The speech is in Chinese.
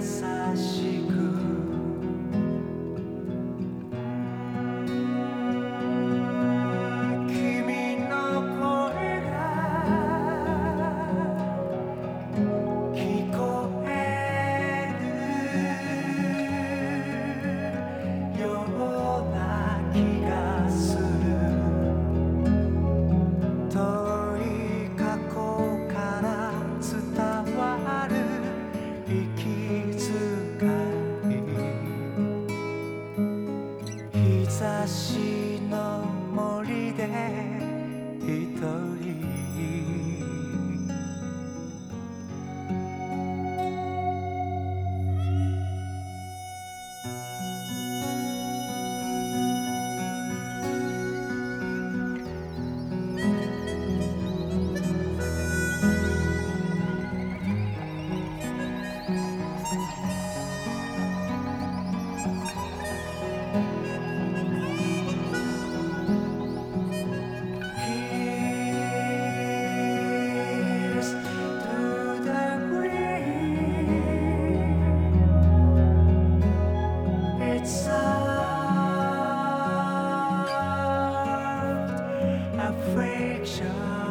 graças しい。飞翔。